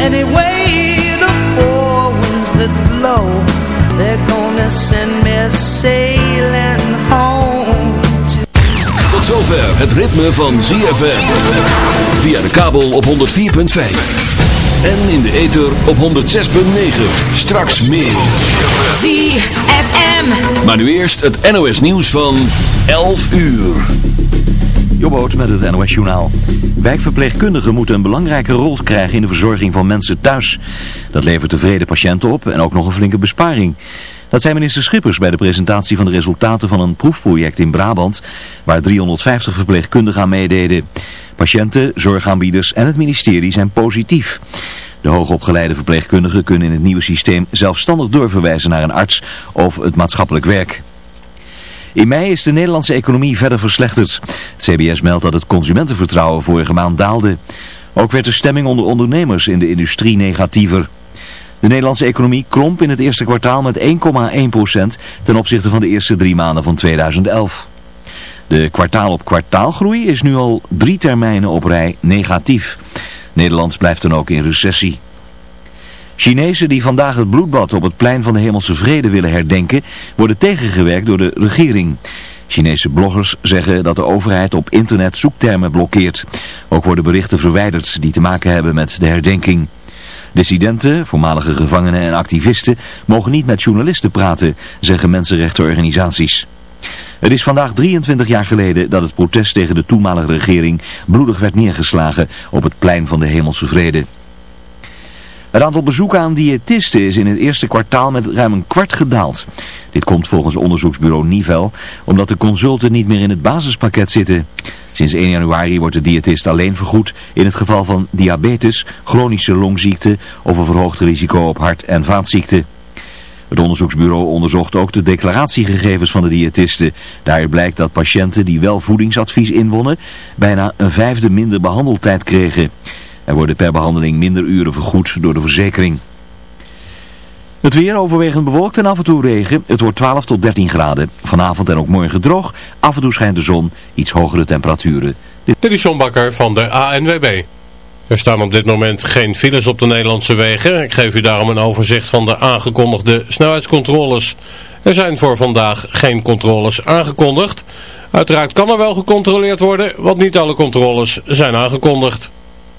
Anyway, the four winds that blow They're gonna send me sailing home Tot zover het ritme van ZFM Via de kabel op 104.5 en in de ether op 106.9. Straks meer. ZFM. Maar nu eerst het NOS nieuws van 11 uur. Jobboot met het NOS Journaal. Wijkverpleegkundigen moeten een belangrijke rol krijgen in de verzorging van mensen thuis. Dat levert tevreden patiënten op en ook nog een flinke besparing. Dat zei minister Schippers bij de presentatie van de resultaten van een proefproject in Brabant, waar 350 verpleegkundigen aan meededen. Patiënten, zorgaanbieders en het ministerie zijn positief. De hoogopgeleide verpleegkundigen kunnen in het nieuwe systeem zelfstandig doorverwijzen naar een arts of het maatschappelijk werk. In mei is de Nederlandse economie verder verslechterd. Het CBS meldt dat het consumentenvertrouwen vorige maand daalde. Ook werd de stemming onder ondernemers in de industrie negatiever. De Nederlandse economie kromp in het eerste kwartaal met 1,1% ten opzichte van de eerste drie maanden van 2011. De kwartaal-op-kwartaalgroei is nu al drie termijnen op rij negatief. Nederland blijft dan ook in recessie. Chinezen die vandaag het bloedbad op het plein van de Hemelse Vrede willen herdenken, worden tegengewerkt door de regering. Chinese bloggers zeggen dat de overheid op internet zoektermen blokkeert. Ook worden berichten verwijderd die te maken hebben met de herdenking. Dissidenten, voormalige gevangenen en activisten mogen niet met journalisten praten, zeggen mensenrechtenorganisaties. Het is vandaag 23 jaar geleden dat het protest tegen de toenmalige regering bloedig werd neergeslagen op het plein van de Hemelse Vrede. Het aantal bezoeken aan diëtisten is in het eerste kwartaal met ruim een kwart gedaald. Dit komt volgens onderzoeksbureau Nivel omdat de consulten niet meer in het basispakket zitten. Sinds 1 januari wordt de diëtist alleen vergoed in het geval van diabetes, chronische longziekte of een verhoogd risico op hart- en vaatziekten. Het onderzoeksbureau onderzocht ook de declaratiegegevens van de diëtisten. Daaruit blijkt dat patiënten die wel voedingsadvies inwonnen bijna een vijfde minder behandeltijd kregen. Er worden per behandeling minder uren vergoed door de verzekering. Het weer overwegend bewolkt en af en toe regen. Het wordt 12 tot 13 graden. Vanavond en ook morgen droog. Af en toe schijnt de zon. Iets hogere temperaturen. Dit is John Bakker van de ANWB. Er staan op dit moment geen files op de Nederlandse wegen. Ik geef u daarom een overzicht van de aangekondigde snelheidscontroles. Er zijn voor vandaag geen controles aangekondigd. Uiteraard kan er wel gecontroleerd worden, want niet alle controles zijn aangekondigd.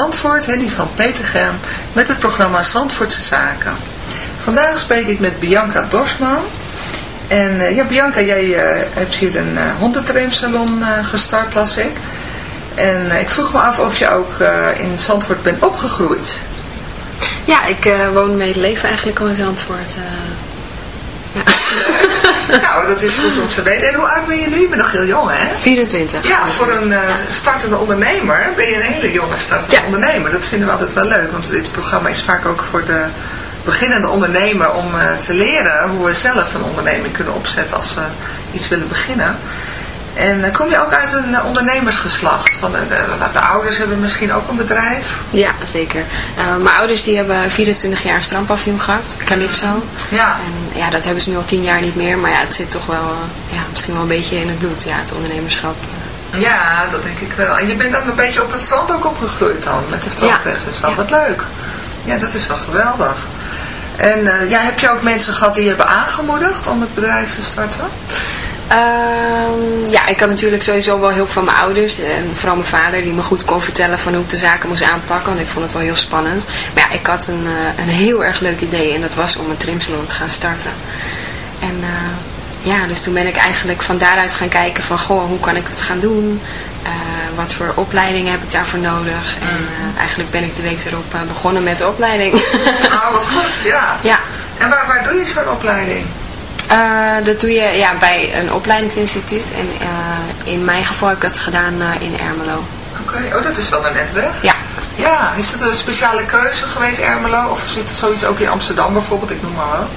Zandvoort, Henny van Petergem, met het programma Zandvoortse Zaken. Vandaag spreek ik met Bianca Dorsman. En eh, ja, Bianca, jij eh, hebt hier een uh, hondentrainsalon gestart, las ik. En ik vroeg me af of je ook in Zandvoort bent opgegroeid. Ja, ik woon mijn leven eigenlijk al in Zandvoort. Ja. nou, dat is goed om te weten. En hoe oud ben je nu? Je bent nog heel jong, hè? 24. Ja, voor een uh, startende ondernemer ben je een hele jonge startende ja. ondernemer. Dat vinden we altijd wel leuk, want dit programma is vaak ook voor de beginnende ondernemer om uh, te leren hoe we zelf een onderneming kunnen opzetten als we iets willen beginnen. En uh, kom je ook uit een uh, ondernemersgeslacht? Van de, de, de, ouders hebben misschien ook een bedrijf? Ja, zeker. mijn ouders die hebben 24 jaar een strandpavillon gehad, Calypso. Ja. En ja, dat hebben ze nu al 10 jaar niet meer. Maar ja, het zit toch wel, ja, misschien wel een beetje in het bloed, ja, het ondernemerschap. Ja, dat denk ik wel. En je bent dan een beetje op het strand ook opgegroeid dan, met de strandtetten. Ja. ja. Wat leuk. Ja, dat is wel geweldig. En uh, ja, heb je ook mensen gehad die je hebben aangemoedigd om het bedrijf te starten? Uh, ja, ik had natuurlijk sowieso wel hulp van mijn ouders en vooral mijn vader die me goed kon vertellen van hoe ik de zaken moest aanpakken, want ik vond het wel heel spannend. Maar ja, ik had een, uh, een heel erg leuk idee en dat was om een trimsalon te gaan starten. En uh, ja, dus toen ben ik eigenlijk van daaruit gaan kijken van, goh, hoe kan ik het gaan doen? Uh, wat voor opleidingen heb ik daarvoor nodig? En uh, eigenlijk ben ik de week erop begonnen met de opleiding. Oh, wat goed, ja. ja. En waar, waar doe je zo'n opleiding? Uh, dat doe je ja, bij een opleidingsinstituut. En in mijn geval heb ik dat gedaan in Ermelo. Oké, okay. oh dat is wel een netweg? Ja. Ja, is dat een speciale keuze geweest Ermelo? Of zit het zoiets ook in Amsterdam bijvoorbeeld? Ik noem maar wel.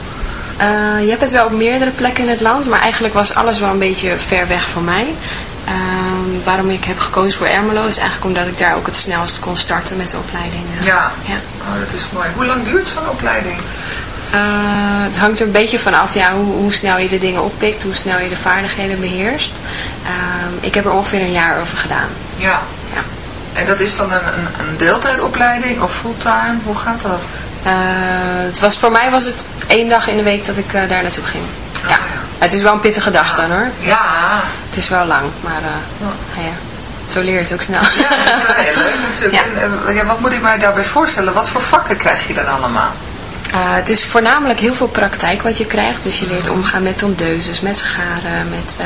Je hebt het wel op meerdere plekken in het land, maar eigenlijk was alles wel een beetje ver weg van mij. Uh, waarom ik heb gekozen voor Ermelo is eigenlijk omdat ik daar ook het snelst kon starten met de opleiding. Ja, ja. Oh, dat is mooi. Hoe lang duurt zo'n opleiding? Uh, het hangt er een beetje van af ja, hoe, hoe, snel je de dingen oppikt, hoe snel je de vaardigheden beheerst. Ehm, ik heb er ongeveer een jaar over gedaan. Ja. ja. En dat is dan een, een, een deeltijdopleiding of fulltime? Hoe gaat dat? Uh, het was, voor mij was het één dag in de week dat ik uh, daar naartoe ging. Oh, ja. Het is wel een pittige dag dan hoor. Ja. Het is wel lang, maar uh, ja. zo leer je het ook snel. Ja, dat is wel heel leuk natuurlijk. En, wat moet ik mij daarbij voorstellen? Wat voor vakken krijg je dan allemaal? Het is voornamelijk heel veel praktijk wat je krijgt. Dus je leert omgaan met tondeuses, met scharen, met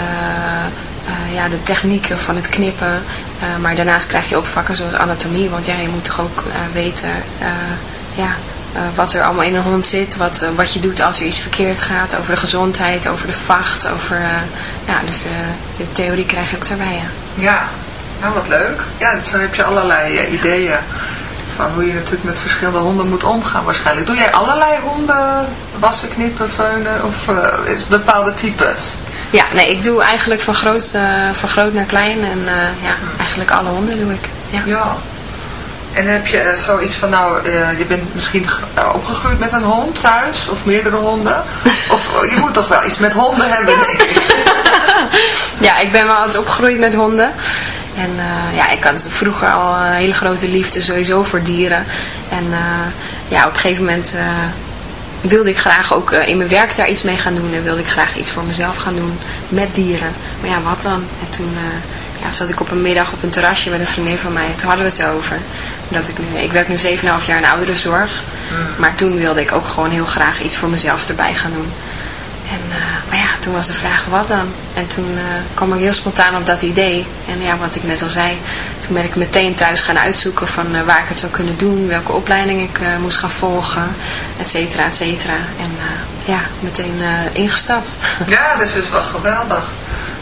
ja, de technieken van het knippen. maar daarnaast krijg je ook vakken zoals anatomie. Want ja, je moet toch ook weten ja, wat er allemaal in een hond zit, wat, wat je doet als er iets verkeerd gaat, over de gezondheid, over de vacht, over, ja, dus de theorie krijg je ook daarbij, ja. Ja, nou wat leuk. Ja, zo heb je allerlei ideeën van hoe je natuurlijk met verschillende honden moet omgaan waarschijnlijk. Doe jij allerlei honden wassen, knippen, veunen of is bepaalde types? Ja, nee, ik doe eigenlijk van groot, van groot naar klein en ja, eigenlijk alle honden doe ik. Ja. ja. En heb je zoiets van, nou, je bent misschien opgegroeid met een hond thuis, of meerdere honden. Of je moet toch wel iets met honden hebben, denk ik. ja, ik ben wel altijd opgegroeid met honden. En uh, ja, ik had vroeger al een hele grote liefde sowieso voor dieren. En uh, ja, op een gegeven moment wilde ik graag ook in mijn werk daar iets mee gaan doen. En wilde ik graag iets voor mezelf gaan doen met dieren. Maar ja, wat dan? En toen ja, zat ik op een middag op een terrasje met een vriendin van mij. Toen hadden we het over. Dat ik, nu, ik werk nu 7,5 jaar in ouderenzorg. Mm. Maar toen wilde ik ook gewoon heel graag iets voor mezelf erbij gaan doen. En, uh, maar ja, toen was de vraag wat dan? En toen uh, kwam ik heel spontaan op dat idee. En ja, wat ik net al zei, toen ben ik meteen thuis gaan uitzoeken van uh, waar ik het zou kunnen doen, welke opleiding ik moest gaan volgen, et cetera, et cetera. En ja, meteen ingestapt. Ja, dat is dus wel geweldig.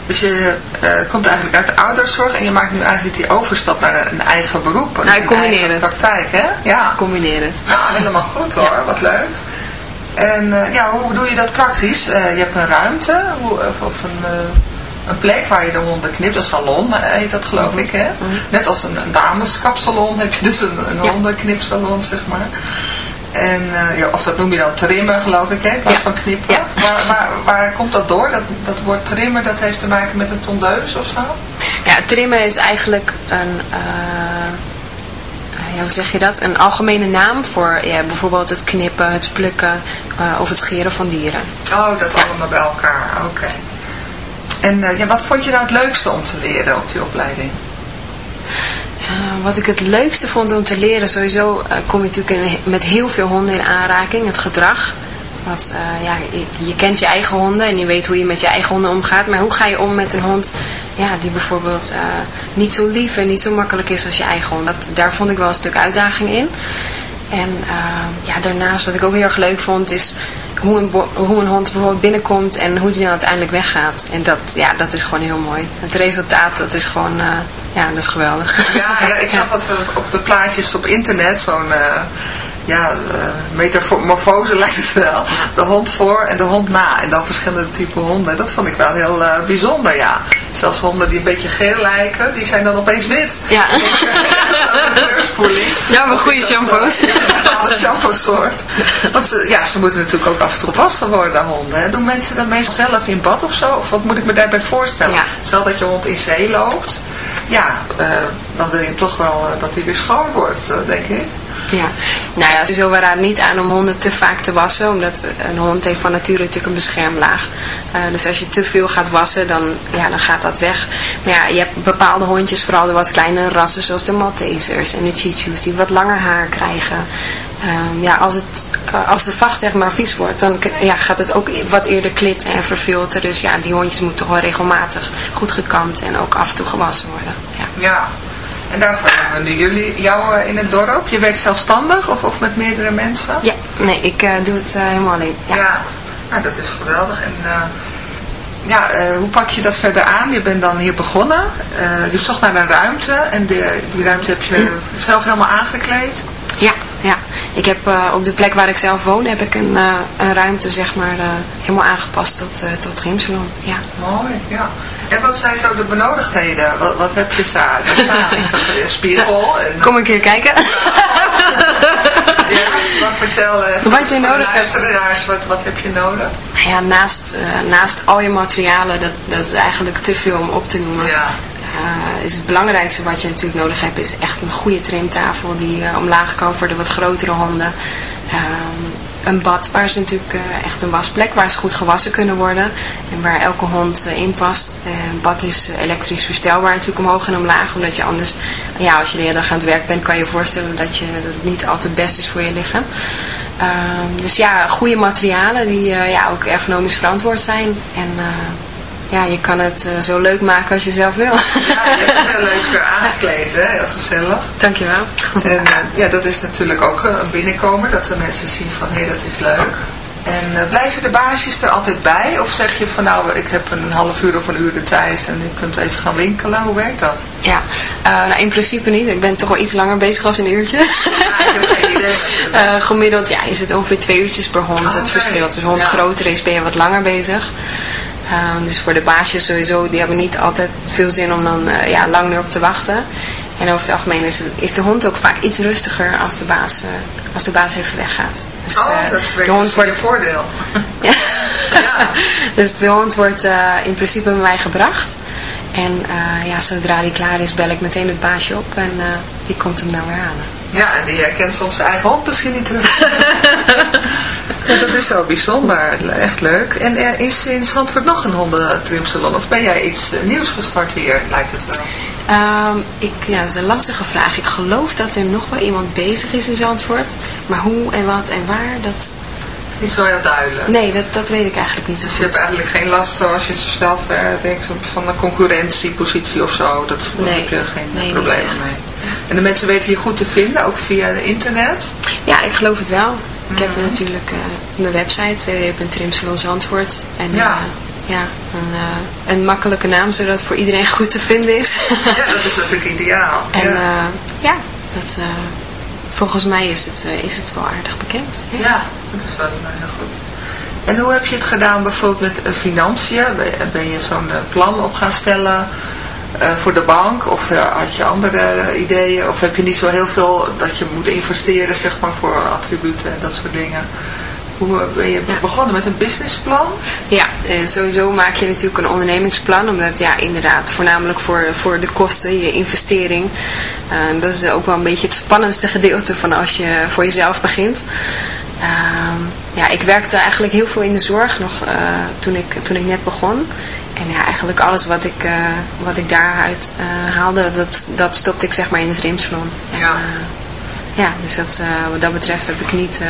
Dus je uh, komt eigenlijk uit de ouderszorg en je maakt nu eigenlijk die overstap naar een eigen beroep. Nou, ik combineer het. praktijk, hè? Ja. Ik combineer het. Nou, helemaal goed hoor. Ja. Wat leuk. En uh, ja, hoe doe je dat praktisch? Uh, je hebt een ruimte hoe, of een, een plek waar je de honden knipt. Een salon heet dat geloof -hmm. ik, hè? Mm -hmm. Net als een, een dameskapsalon heb je dus een, een ja. hondenknipsalon, zeg maar. En ja, of dat noem je dan trimmen geloof ik, hè, in plaats ja. van knippen. Ja. Waar, waar, waar, komt dat door? Dat, dat woord trimmen, dat heeft te maken met een tondeus of zo? Ja, trimmen is eigenlijk een, ja, hoe zeg je dat? Een algemene naam voor ja, bijvoorbeeld het knippen, het plukken uh, of het scheren van dieren. Oh, dat allemaal bij elkaar, oké. Okay. En ja, wat vond je nou het leukste om te leren op die opleiding? Uh, wat ik het leukste vond om te leren, sowieso uh, kom je natuurlijk in, met heel veel honden in aanraking, het gedrag. Want uh, ja, je, je, kent je eigen honden en je weet hoe je met je eigen honden omgaat. Maar hoe ga je om met een hond ja, die bijvoorbeeld niet zo lief en niet zo makkelijk is als je eigen hond? Dat, daar vond ik wel een stuk uitdaging in. En ja, daarnaast wat ik ook heel erg leuk vond is hoe een, hoe een hond bijvoorbeeld binnenkomt en hoe die dan uiteindelijk weggaat. En dat, ja, dat is gewoon heel mooi. Het resultaat, dat is gewoon, ja, dat is geweldig. Ja, ja ik zag dat op de plaatjes op internet, zo'n... Ja, uh, metamorfose lijkt het wel. De hond voor en de hond na. En dan verschillende typen honden. Dat vond ik wel heel uh, bijzonder, ja. Zelfs honden die een beetje geel lijken, die zijn dan opeens wit. Ja. Ja, maar goede shampoos. Een bepaalde shampoo soort. Want ze, ja, ze moeten natuurlijk ook af en toe gewassen worden, honden. Hè. Doen mensen dat meestal zelf in bad of zo? Of wat moet ik me daarbij voorstellen? Ja. Stel dat je hond in zee loopt. Ja, uh, dan wil je toch wel dat hij weer schoon wordt, denk ik. Ja, nou ja, sowieso we raden niet aan om honden te vaak te wassen, omdat een hond heeft van nature natuurlijk een beschermlaag. Uh, dus als je te veel gaat wassen, dan, ja, dan gaat dat weg. Maar ja, je hebt bepaalde hondjes, vooral de wat kleinere rassen, zoals de Maltesers en de Chichus, die wat langer haar krijgen. Um, ja, als, het, uh, als de vacht zeg maar vies wordt, dan ja, gaat het ook wat eerder klitten en verfilteren. Dus ja, die hondjes moeten wel regelmatig goed gekamd en ook af en toe gewassen worden. Ja. ja. En daarvoor hebben we nu jullie, jou in het dorp. Je werkt zelfstandig of, of met meerdere mensen? Ja, nee, ik uh, doe het uh, helemaal alleen. Ja, ja. Nou, dat is geweldig. En uh, ja, hoe pak je dat verder aan? Je bent dan hier begonnen. je zocht naar een ruimte en de, die ruimte heb je hm. zelf helemaal aangekleed. Ja, ja. Ik heb uh, op de plek waar ik zelf woon, heb ik een, uh, een ruimte zeg maar uh, helemaal aangepast tot, tot gymsalon. Ja. Mooi, ja. En wat zijn zo de benodigdheden? Wat, wat heb je daar? Is dat een spiegel? En, Kom een keer kijken. ja, maar vertel wat je nodig hebt. Wat, wat heb je nodig? Nou ja, naast, naast al je materialen, dat, dat is eigenlijk te veel om op te noemen. Ja. Uh, is het belangrijkste wat je natuurlijk nodig hebt is echt een goede trimtafel die uh, omlaag kan voor de wat grotere honden. Uh, een bad waar ze natuurlijk echt een wasplek waar ze goed gewassen kunnen worden en waar elke hond in past. een bad is elektrisch verstelbaar natuurlijk omhoog en omlaag omdat je anders, ja als je de hele dag aan het werk bent kan je je voorstellen dat, je, dat het niet altijd best is voor je lichaam. Ehm, dus ja, goede materialen die ja, ook ergonomisch verantwoord zijn en ja, je kan het uh, zo leuk maken als je zelf wil. Ja, je hebt het heel leuk aangekleed, hè? Heel gezellig. Dankjewel. En uh, ja, dat is natuurlijk ook uh, een binnenkomer, dat de mensen zien van, hé, hey, dat is leuk. En blijven de baasjes er altijd bij? Of zeg je van, nou, ik heb een half uur of een uur de tijd en je kunt even gaan winkelen? Hoe werkt dat? Ja, nou in principe niet. Ik ben toch wel iets langer bezig als een uurtje. Ja, ik heb geen idee. gemiddeld ja, is het ongeveer twee uurtjes per hond. Oh, het verschilt. Dus hond ja. groter is, ben je wat langer bezig. Um, dus voor de baasjes sowieso, die hebben niet altijd veel zin om dan uh, ja, lang erop te wachten. En over het algemeen is, het, is de hond ook vaak iets rustiger als de baas, uh, als de baas even weggaat. Dus, oh, uh, dat is de hond wordt... je voordeel. ja. ja. dus de hond wordt in principe bij mij gebracht. En ja, zodra die klaar is, bel ik meteen het baasje op en die komt hem dan weer halen. Ja, en die herkent soms zijn eigen hond misschien niet terug. ja, dat is zo bijzonder. Echt leuk. En er is in Zandvoort nog een hondentrimsalon? Of ben jij iets nieuws gestart hier, lijkt het wel? Um, ik, ja, dat is een lastige vraag. Ik geloof dat er nog wel iemand bezig is in Zandvoort. Maar hoe en wat en waar, dat... Niet zo heel duidelijk. Nee, dat, dat weet ik eigenlijk niet zo dus goed. je hebt eigenlijk geen last zoals je zelf uh, denkt van een concurrentiepositie of zo. Dat, nee. heb je geen nee, problemen mee. En de mensen weten je goed te vinden, ook via het internet? Ja, ik geloof het wel. Ik heb natuurlijk uh, mijn website www.trimsalonzandvoort en ja, uh, ja een, uh, een, makkelijke naam zodat het voor iedereen goed te vinden is. ja, dat is natuurlijk ideaal. En ja, ja dat, volgens mij is het, is het wel aardig bekend. Ja, ja dat is wel heel goed. En hoe heb je het gedaan bijvoorbeeld met financiën? Ben je zo'n plan op gaan stellen? Uh, voor de bank? Of uh, had je andere ideeën? Of heb je niet zo heel veel dat je moet investeren zeg maar, voor attributen en dat soort dingen? Hoe ben je begonnen met een businessplan? Ja, sowieso maak je natuurlijk een ondernemingsplan. Omdat ja, inderdaad, voornamelijk voor, voor de kosten, je investering. Uh, dat is ook wel een beetje het spannendste gedeelte van als je voor jezelf begint. ja, ik werkte eigenlijk heel veel in de zorg nog eh, toen, ik, toen ik net begon. En ja, eigenlijk alles wat ik, uh, wat ik daaruit uh, haalde, dat, dat stopte ik zeg maar in het rimsalon. Ja. En, ja, dus dat, wat dat betreft heb ik niet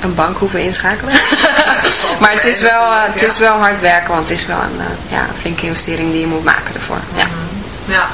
een bank hoeven inschakelen. maar het is, wel, het is wel hard werken, want het is wel een ja, flinke investering die je moet maken ervoor. Ja. ja.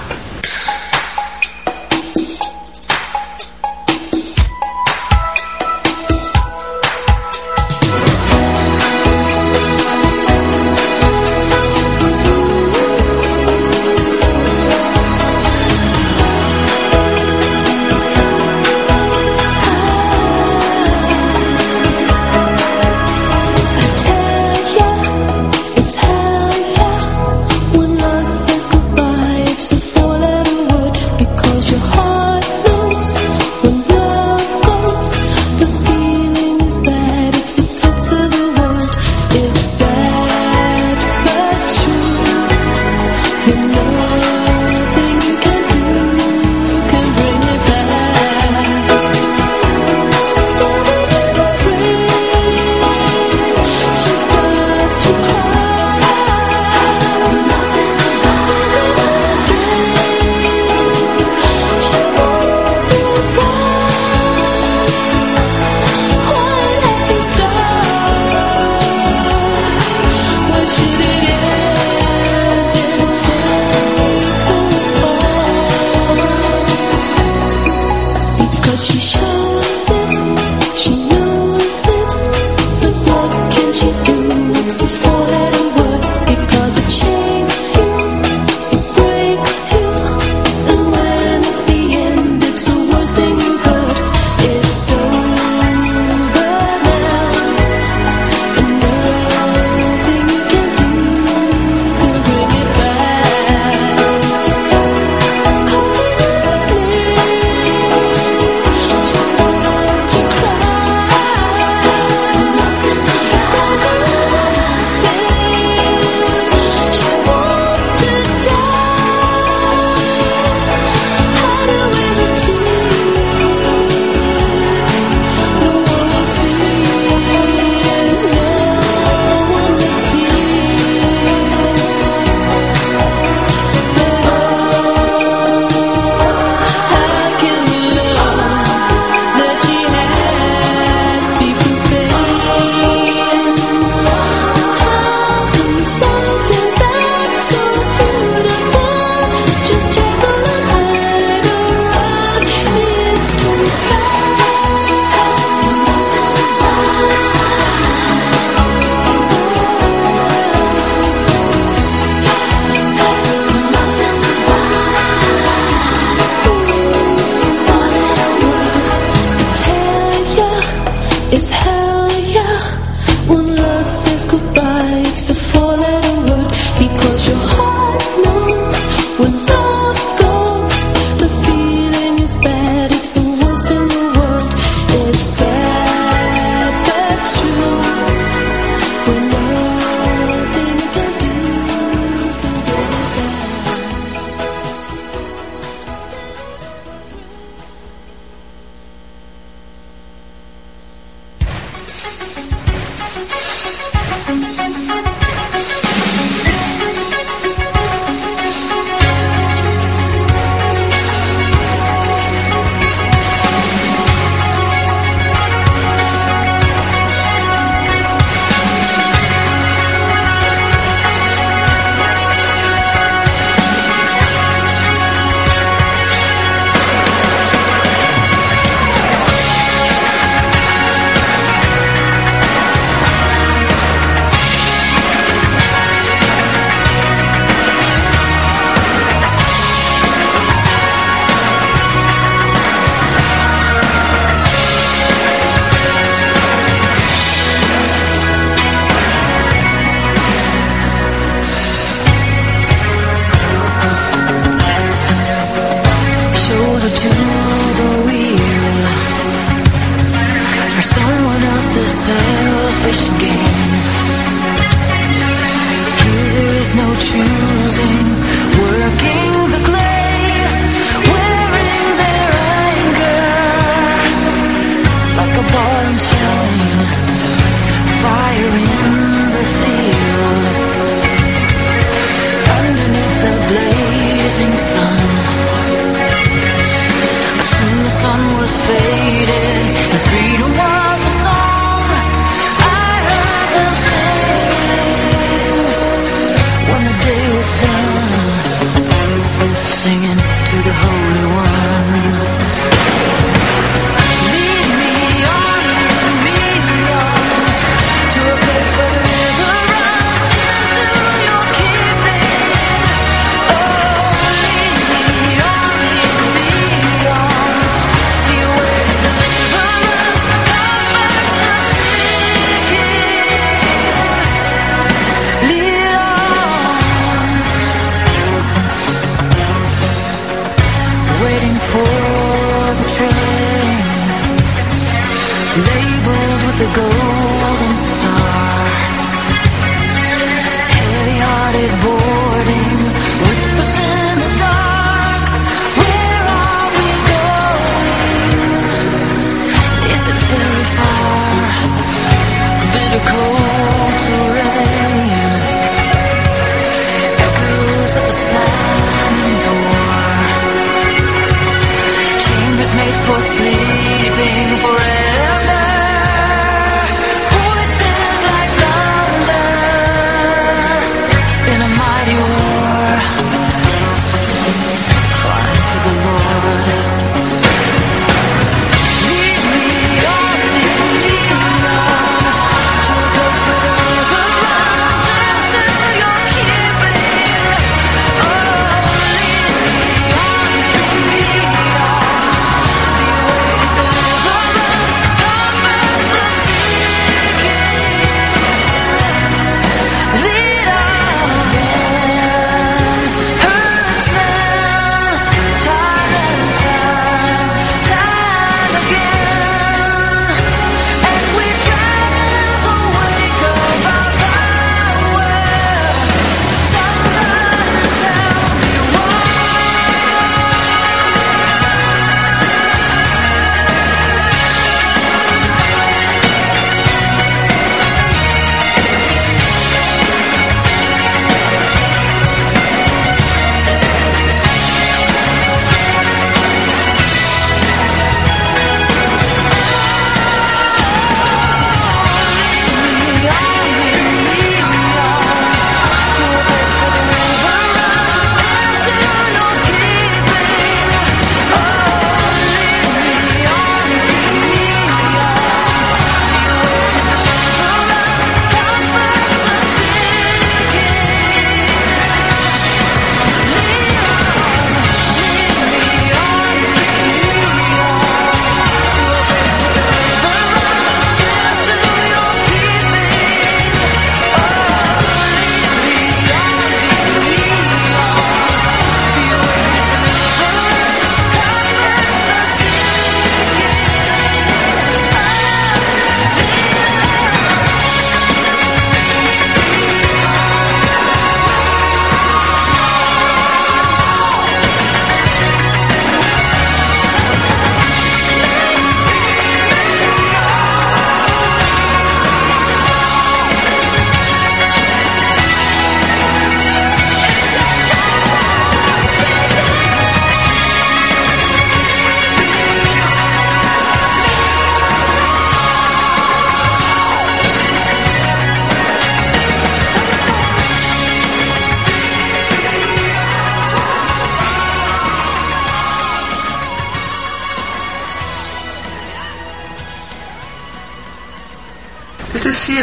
It's a selfish game. Here there is no choosing, working the clay, wearing their anger like a ball and chain, fire in the field. Underneath the blazing sun, soon the sun was faded.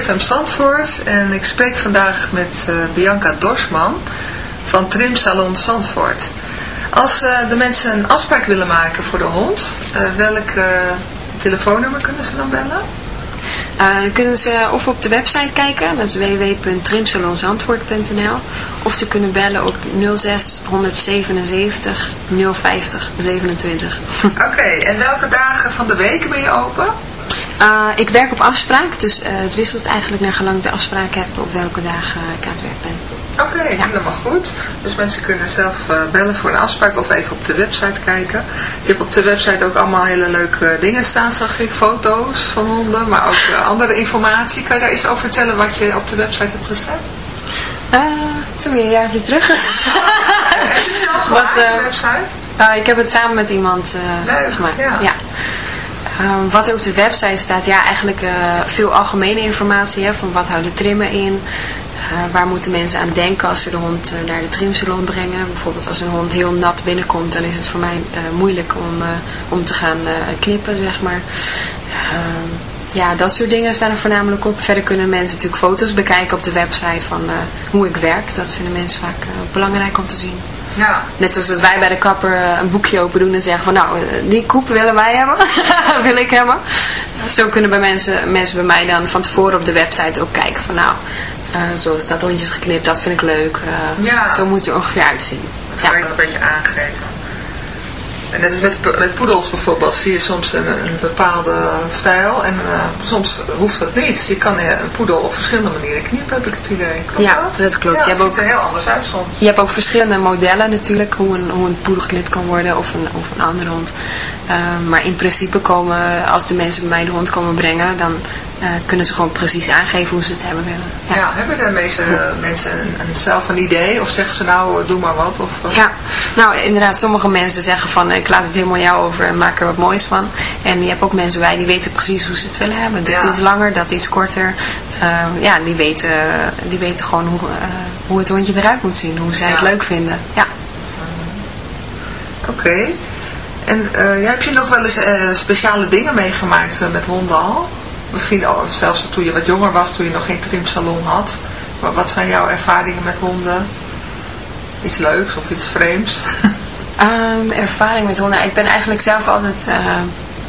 CFM Zandvoort en ik spreek vandaag met eh, Bianca Dorsman van Trim Salon Zandvoort. Als eh, de mensen een afspraak willen maken voor de hond, eh, welk telefoonnummer kunnen ze dan bellen? Dan kunnen ze of op de website kijken, dat is www.trimsalonzandvoort.nl of ze kunnen bellen op 06 177 050 27. Oké, en welke dagen van de week ben je open? Eh, ik werk op afspraak, dus eh, het wisselt eigenlijk naar gelang ik de afspraak heb op welke dagen ik aan het werk ben. Oké, helemaal goed. Dus mensen kunnen zelf eh, bellen voor een afspraak of even op de website kijken. Je hebt op de website ook allemaal hele leuke dingen staan, zag ik. Foto's van honden, maar ook andere informatie. Kan je daar iets over vertellen wat je op de website hebt gezet? Eh, het is alweer een jaartje terug. Heb je het zelf Wat, gemaakt, de website? Ik heb het samen met iemand Leuk, gemaakt. ja. Ehm, wat er op de website staat, ja, eigenlijk eh, veel algemene informatie. Hè, van wat houden trimmen in? Eh, waar moeten mensen aan denken als ze de hond eh, naar de trimsalon brengen? Bijvoorbeeld als een hond heel nat binnenkomt, dan is het voor mij moeilijk om, om te gaan knippen, zeg maar. Ehm, ja, dat soort dingen staan er voornamelijk op. Verder kunnen mensen natuurlijk foto's bekijken op de website van hoe ik werk. Dat vinden mensen vaak belangrijk om te zien. Ja. Net zoals dat wij bij de kapper eh, een boekje open doen en zeggen van nou, eh, die koep willen wij hebben. wil ik hebben. Zo kunnen bij mensen, mensen bij mij dan van tevoren op de website ook kijken van nou, eh zo is dat hondjes geknipt, dat vind ik leuk. Ja. Zo moet het er ongeveer uitzien. Dat kan je dan een beetje aangeven. En net als met, met poedels bijvoorbeeld zie je soms een, een bepaalde stijl en eh, soms hoeft dat niet. Je kan een poedel op verschillende manieren knippen, heb ik het idee. Klopt Ja, dat? dat klopt. Ja, Je het hebt ziet er heel anders uit soms. Je hebt ook verschillende modellen natuurlijk, hoe een, hoe een poedel geknipt kan worden of een, of een andere hond. Eh, maar in principe komen, als de mensen bij mij de hond komen brengen, dan eh, kunnen ze gewoon precies aangeven hoe ze het hebben willen. Ja, hebben de meeste mensen een, een, zelf een idee of zeggen ze nou eh, doe maar wat? Of, eh, Ja, nou inderdaad, sommige mensen zeggen van ik laat het helemaal jou over en maak er wat moois van. En je hebt ook mensen bij die weten precies hoe ze het willen hebben. Dit Ja. iets langer, dat iets korter. Eh, ja, die weten, die weten gewoon hoe, hoe het hondje eruit moet zien, hoe zij het leuk vinden. Ja. Oké. En heb je nog wel eens speciale dingen meegemaakt met honden al? Misschien zelfs toen je wat jonger was, toen je nog geen trimsalon had. Wat, wat zijn jouw ervaringen met honden? Iets leuks of iets vreemds? Ehm, ervaring met honden. Ik ben eigenlijk zelf altijd eh,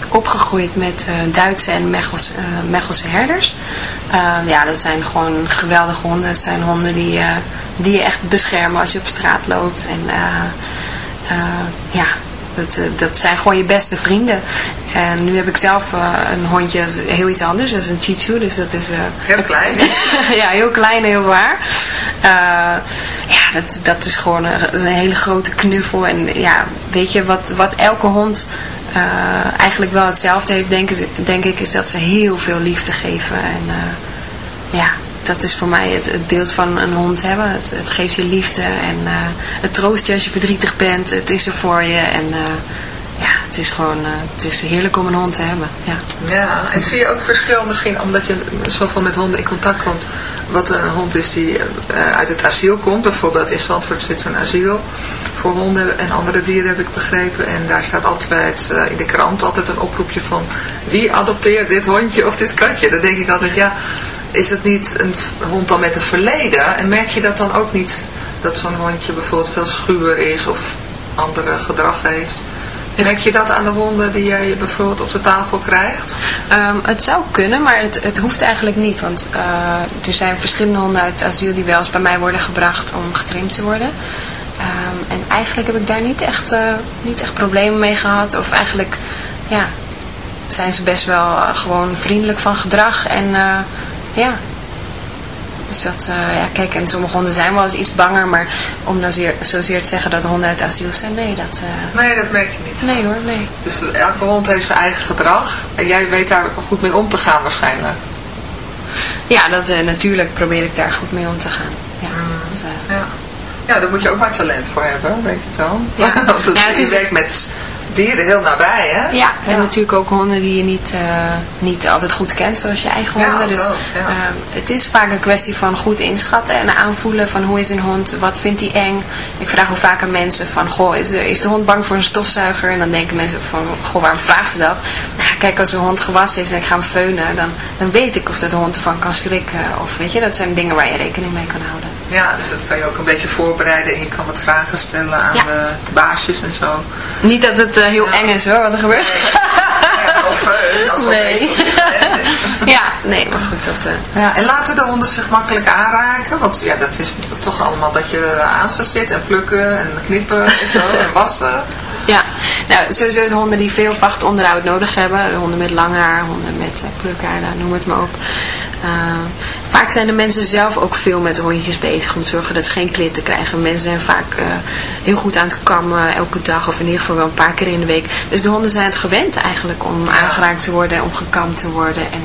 opgegroeid met eh, Duitse en Mechelse, eh, Mechelse herders. Ehm, ja, dat zijn gewoon geweldige honden. Het zijn honden die, die je echt beschermen als je op straat loopt. En ja, dat, eh, dat zijn gewoon je beste vrienden. En nu heb ik zelf eh, een hondje, dat is heel iets anders. Dat is een Chichu, dus dat is... eh, Heel klein. ja, heel klein en heel waar. Ja, dat, dat is gewoon een, een hele grote knuffel. En ja, weet je, wat, wat elke hond eigenlijk wel hetzelfde heeft, denk, ik- denk ik, is dat ze heel veel liefde geven. En ja, dat is voor mij het, het beeld van een hond hebben. Het, het geeft je liefde en eh, het troost je als je verdrietig bent. Het is er voor je en... eh, ja, het is gewoon, eh, het is heerlijk om een hond te hebben. Ja. Ja, en zie je ook verschil misschien omdat je zoveel met honden in contact komt. Wat een hond is die uit het asiel komt. Bijvoorbeeld in Zandvoort zit asiel voor honden en andere dieren heb ik begrepen. En daar staat altijd in de krant altijd een oproepje van wie adopteert dit hondje of dit katje. Dan denk ik altijd ja, is het niet een hond dan met een verleden? En merk je dat dan ook niet dat zo'n hondje bijvoorbeeld veel schuwer is of andere gedrag heeft? Merk je dat aan de honden die jij bijvoorbeeld op de tafel krijgt? Ehm, het zou kunnen, maar het, het hoeft eigenlijk niet. Want eh, er zijn verschillende honden uit asiel die wel eens bij mij worden gebracht om getrimd te worden. Ehm, en eigenlijk heb ik daar niet echt, eh, niet echt problemen mee gehad. Of eigenlijk, ja, zijn ze best wel gewoon vriendelijk van gedrag. En eh, ja, dus dat, eh, ja, kijk, en sommige honden zijn wel eens iets banger. Maar om dan zeer, zozeer te zeggen dat de honden uit het asiel zijn, nee, dat... eh, Nee, dat merk je niet. nee hoor, nee. Dus elke hond heeft zijn eigen gedrag. En jij weet daar goed mee om te gaan waarschijnlijk. Ja, dat, eh, natuurlijk probeer ik daar goed mee om te gaan. Ja, dat, eh, Ja. Ja, daar moet je ook maar talent voor hebben, denk ik dan. Ja. Want het, het je is- werkt met dieren heel nabij, hè? Ja, en natuurlijk ook honden die je niet, eh, niet altijd goed kent, zoals je eigen Ja, honden. Dus ja. eh, het is vaak een kwestie van goed inschatten en aanvoelen van hoe is een hond, wat vindt hij eng. Ik vraag ook vaak aan mensen van, goh, is de, is de hond bang voor een stofzuiger? En dan denken mensen van, goh, waarom vraagt ze dat? Nou, kijk, als een hond gewassen is en ik ga hem feunen, dan, dan weet ik of dat de hond ervan kan schrikken. Of weet je, dat zijn dingen waar je rekening mee kan houden. Ja, dus dat kan je ook een beetje voorbereiden en je kan wat vragen stellen aan Ja. de baasjes en zo. Niet dat het eh, heel eng is hoor, wat er gebeurt. Ja, zo feun, alsof Nee. is. ja, nee, maar goed, dat... eh, Ja, en laten de honden zich makkelijk aanraken? Want ja, dat is toch allemaal dat je aan ze zit en plukken en knippen en zo en wassen. Ja, nou, sowieso de honden die veel vachtonderhoud nodig hebben. De honden met lang haar, honden met uh, plukhaar, nou, noem het maar op. Uh, vaak zijn de mensen zelf ook veel met hondjes bezig om te zorgen dat ze geen klitten krijgen. Mensen zijn vaak uh, heel goed aan het kammen elke dag of in ieder geval wel een paar keer in de week. Dus de honden zijn het gewend eigenlijk om aangeraakt te worden en om gekamd te worden. En,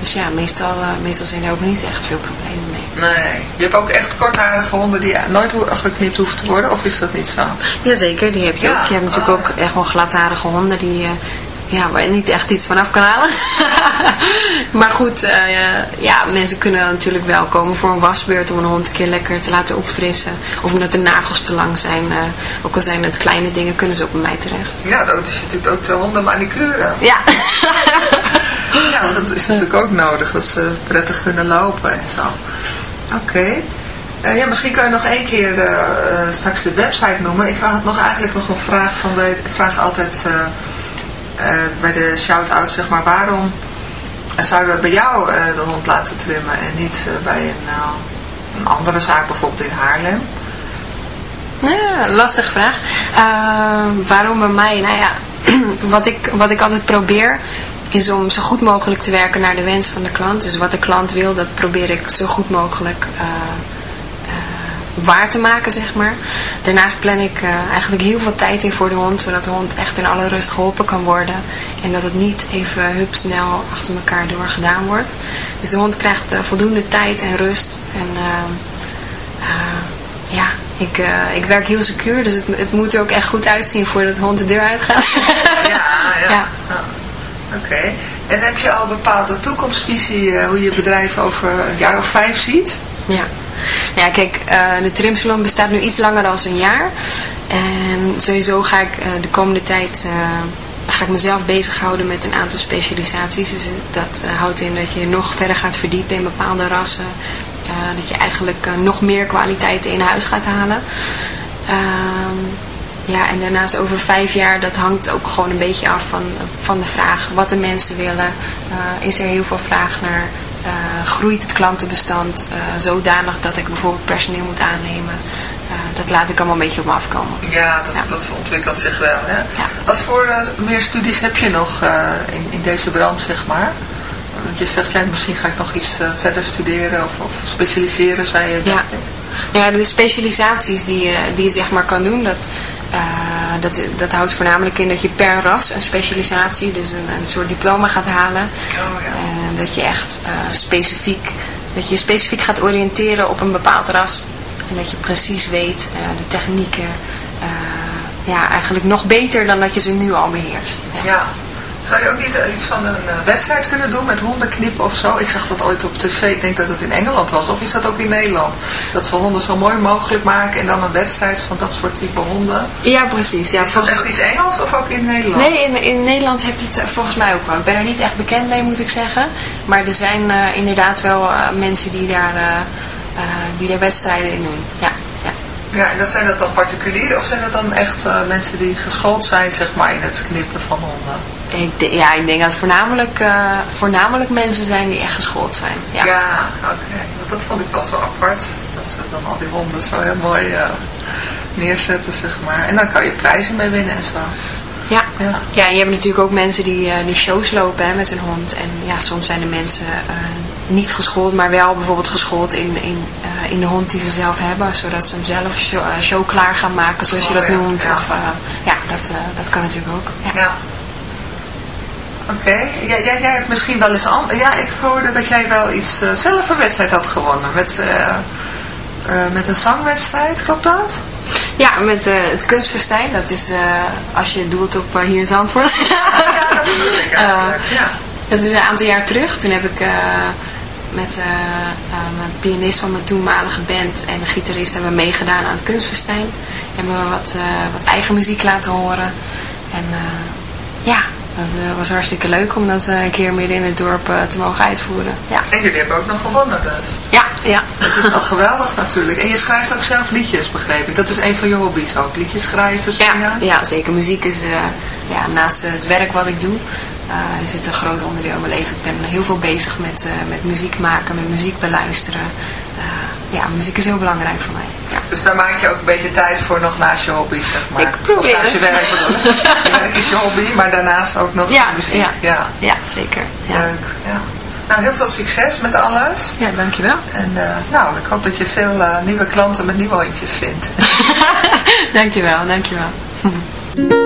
dus ja, meestal, uh, meestal zijn er ook niet echt veel problemen mee. Nee. Je hebt ook echt kortharige honden die nooit geknipt hoeven te worden, of is dat niet zo? Jazeker, die heb je Ja. ook. Je hebt natuurlijk ook echt wel gladharige honden die... ja, waar je niet echt iets van af kan halen. maar goed, eh, ja, ja, mensen kunnen natuurlijk wel komen voor een wasbeurt om een hond een keer lekker te laten opfrissen. Of omdat de nagels te lang zijn. eh, ook al zijn het kleine dingen, kunnen ze ook bij mij terecht. Ja, dat is natuurlijk ook de hondenmanicure. Ja. Ja, want dat is natuurlijk ook nodig, dat ze prettig kunnen lopen en zo. Oké. Eh, ja, misschien kan je nog één keer straks de website noemen. Ik had nog eigenlijk nog een vraag van, wij vragen altijd bij de shout-out, zeg maar, waarom zouden we bij jou eh, de hond laten trimmen en niet eh, bij een, eh, een andere zaak, bijvoorbeeld in Haarlem? Ja, lastige vraag. Eh, waarom bij mij? Nou ja, wat ik, wat ik altijd probeer is om zo goed mogelijk te werken naar de wens van de klant. Dus wat de klant wil, dat probeer ik zo goed mogelijk eh, eh, waar te maken, zeg maar. Daarnaast plan ik eh, eigenlijk heel veel tijd in voor de hond, zodat de hond echt in alle rust geholpen kan worden. En dat het niet even hupsnel achter elkaar door gedaan wordt. Dus de hond krijgt eh, voldoende tijd en rust. En eh, ja, ik, ik werk heel secuur, dus het, het moet er ook echt goed uitzien voordat de hond de deur uitgaat. Ja, ja. Ja. Oké. En heb je al een bepaalde toekomstvisie hoe je bedrijf over een jaar of vijf ziet? Ja. Ja, kijk, eh, de trimsalon bestaat nu iets langer dan een jaar. En sowieso ga ik eh, de komende tijd eh, ga ik mezelf bezighouden met een aantal specialisaties. Dus dat houdt in dat je nog verder gaat verdiepen in bepaalde rassen. Dat je eigenlijk nog meer kwaliteiten in huis gaat halen. Ehm, ja, en daarnaast over vijf jaar, dat hangt ook gewoon een beetje af van, van de vraag wat de mensen willen. Is er heel veel vraag naar, groeit het klantenbestand eh, zodanig dat ik bijvoorbeeld personeel moet aannemen. Eh, dat laat ik allemaal een beetje op me afkomen. Ja, dat, dat ontwikkelt zich wel. Hè? Wat voor eh, meer studies heb je nog eh, in, in deze brand, zeg maar? Want je zegt, ja, misschien ga ik nog iets eh, verder studeren of, of specialiseren, zei je. Ja. dacht ik. Ja, de specialisaties die, je- die je zeg maar kan doen, dat, eh, dat, dat houdt voornamelijk in dat je per ras een specialisatie, dus een, een soort diploma gaat halen. En dat je echt eh, specifiek, dat je specifiek gaat oriënteren op een bepaald ras. En dat je precies weet eh, de technieken, eh, ja, eigenlijk nog beter dan dat je ze nu al beheerst. Ja. Zou je ook niet iets van een eh, wedstrijd kunnen doen met honden knippen of zo? Ik zag dat ooit op tv, ik denk dat het in Engeland was. Of is dat ook in Nederland? Dat ze honden zo mooi mogelijk maken en dan een wedstrijd van dat soort type honden. Ja, precies. Ja, is dat echt iets Engels of ook in Nederland? Nee, in, in Nederland heb je het eh, volgens mij ook wel. Ik ben er niet echt bekend mee, moet ik zeggen. Maar er zijn eh, inderdaad wel mensen die daar, die daar wedstrijden in doen. Ja, ja. En dat zijn dat dan particulieren of zijn dat dan echt mensen die geschoold zijn, zeg maar, in het knippen van honden? Ik, de- ja, ik denk dat het voornamelijk, eh, voornamelijk mensen zijn die echt geschoold zijn. Ja, Ja, oké. Want dat vond ik wel zo apart. Dat ze dan al die honden zo heel mooi eh, neerzetten, zeg maar. En dan kan je prijzen mee winnen en zo. Ja. Ja. ja, en je hebt natuurlijk ook mensen die, eh, die shows lopen hè, met hun hond. En ja, soms zijn de mensen niet geschoold, maar wel bijvoorbeeld geschoold in, in, in de hond die ze zelf hebben. Zodat ze hem zelf show, show klaar gaan maken, zoals je Oh, dat ja, noemt. ja. Of, ja, dat, dat kan natuurlijk ook. Ja. Oké, jij, jij, jij hebt misschien wel eens... an- Ja, ik hoorde dat jij wel iets eh, zelf een wedstrijd had gewonnen. Met, eh, eh, met een zangwedstrijd, klopt dat? Ja, met het kunstfestijn. Dat is als je doelt op hier in Zandvoort. ja, dat bedoel ik eigenlijk. ja. Dat is een aantal jaar terug. Toen heb ik met mijn pianist van mijn toenmalige band en de gitarist hebben meegedaan aan het kunstfestijn. Hebben we wat, eh, wat eigen muziek laten horen. En ja, dat eh, was hartstikke leuk om dat eh, een keer midden in het dorp eh, te mogen uitvoeren. Ja, En jullie hebben ook nog gewonnen dus. ja, ja. Dat is wel geweldig natuurlijk. En je schrijft ook zelf liedjes, begreep ik. Dat is een van je hobby's ook. Liedjes schrijven, zingen. Ja, ja, zeker. Muziek is, ja, naast het werk wat ik doe, is het een groot onderdeel in mijn leven. Ik ben heel veel bezig met, met muziek maken, met muziek beluisteren. Ja, muziek is heel belangrijk voor mij. Ja. Dus daar maak je ook een beetje tijd voor nog naast je hobby's, zeg maar. Ik probeer naast je werk bedoel ik. Je werk is je hobby, maar daarnaast ook nog Ja, muziek. ja. ja. Ja, zeker. Ja, Leuk, ja. Nou, heel veel succes met alles. ja dankjewel. En eh, nou, ik hoop dat je veel eh, nieuwe klanten met nieuwe hondjes vindt. dankjewel, dankjewel.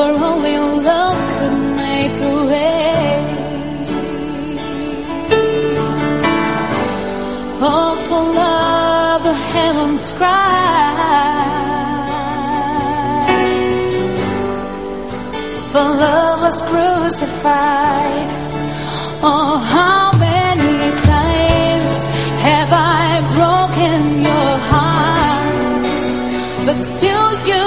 for only love could make a way. Oh, for love, the heavens cry. For love was crucified. Oh, how many times have I broken your heart? But still you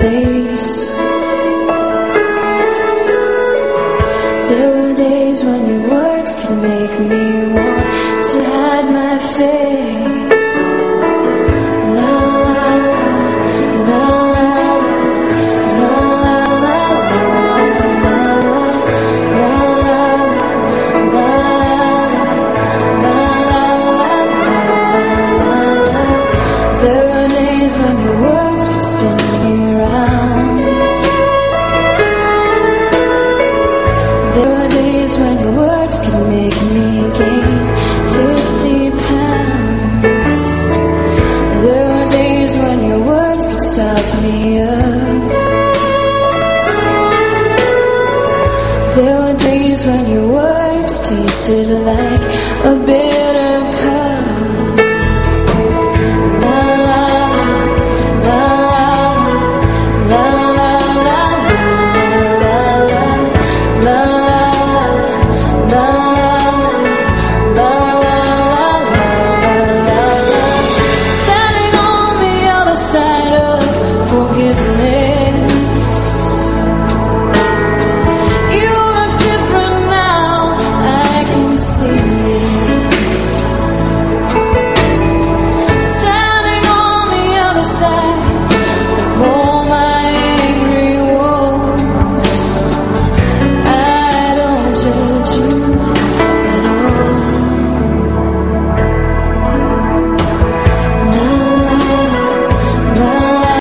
place.